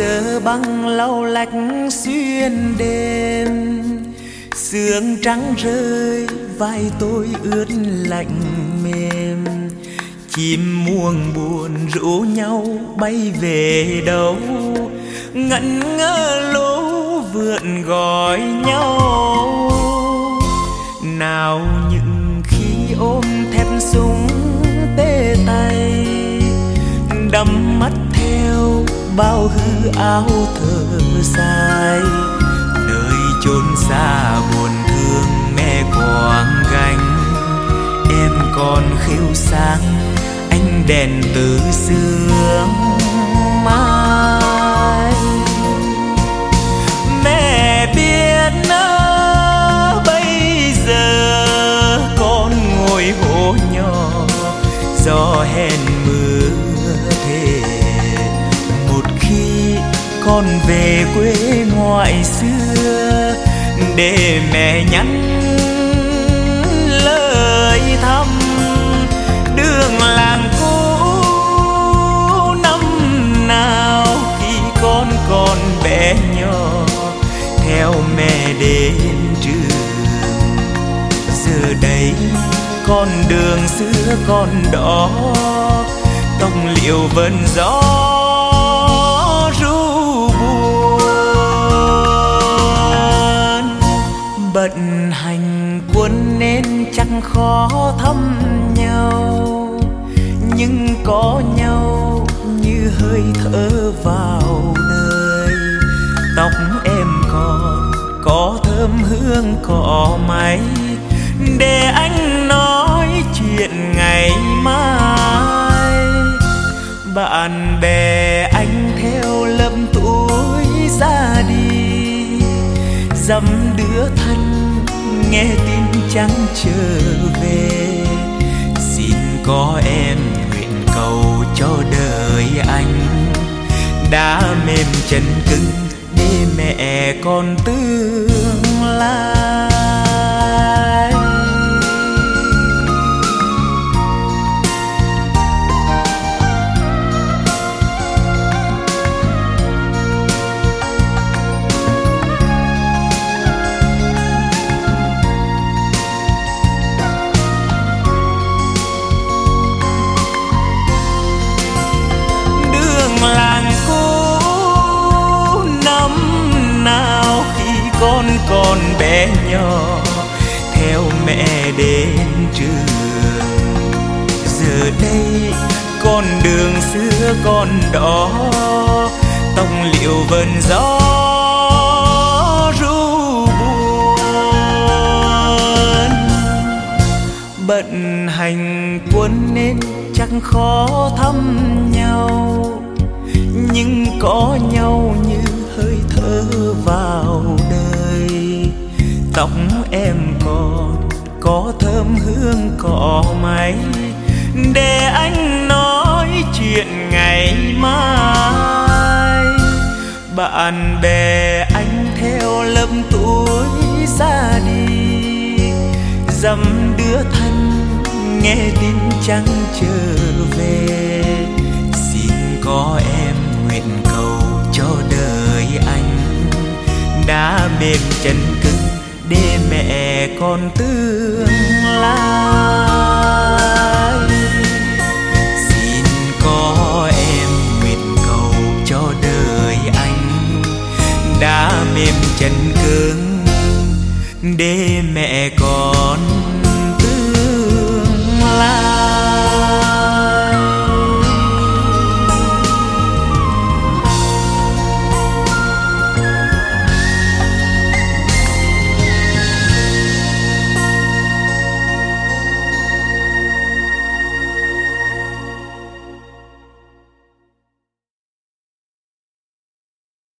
giờ băng lau lách xuyên đêm. Sương trắng rơi, vai tôi ướt lạnh mềm. Chim muông buồn rủ nhau bay về đâu? Ngẩn ngơ lố vượn gọi nhau. Nào những khi ôm thép súng tê tay, đắm bao hư áo thở dài. Nơi chốn xa buồn thương mẹ quàng gánh em còn khiêu sáng anh đèn từ sương mai. Con về quê ngoại xưa, để mẹ nhắn lời thăm đường làng cũ năm nào khi con còn bé nhỏ, theo mẹ đến trường. Giờ đây con đường xưa con đó, tông liệu vần gió hành quân nên chẳng khó thăm nhau. Nhưng có nhau như hơi thở vào đời tóc em còn có thơm hương, cỏ máy để anh nói chuyện ngày mai. Bạn bè anh theo lâm tuổi ra đi. Dăm đứa thân nghe tin chẳng trở về. Xin có em nguyện cầu cho đời anh. Đã mềm chân cứng để mẹ con tương lai. Bé nhỏ theo mẹ đến trường giờ đây con đường xưa còn đó tông liệu vần gió ru buồn bận hành quân nên chẳng khó thăm nhau, nhưng có nhau như hơi thở và tóc em còn. Có thơm hương cỏ máy để anh nói chuyện ngày mai. Bạn bè anh theo lâm tuổi ra đi, dăm đứa thân nghe tin chẳng trở về. Xin có em nguyện cầu cho đời anh đã mềm chân mẹ con tương lai. Xin có em nguyện cầu cho đời anh đã mềm chân cứng để mẹ con